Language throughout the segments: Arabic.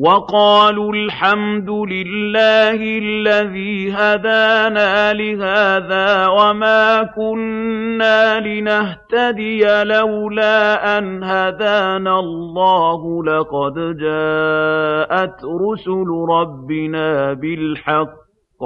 وَقَالُوا الْحَمْدُ لِلَّهِ الَّذِي هَدَانَا لِهَٰذَا وَمَا كُنَّا لِنَهْتَدِيَ لَوْلَا أَنْ هَدَانَا اللَّهُ ۖ لَقَدْ جَاءَتْ رُسُلُ رَبِّنَا بِالْحَقِّ.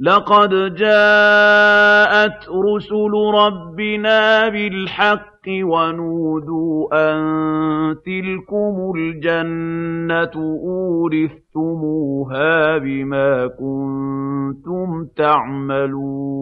لَقَدْ جَاءَتْ رُسُلُ رَبِّنَا بِالْحَقِّ وَنُودُوا أَن تِلْكُمُ الْجَنَّةُ أُورِثْتُمُوهَا بِمَا كُنتُمْ تَعْمَلُونَ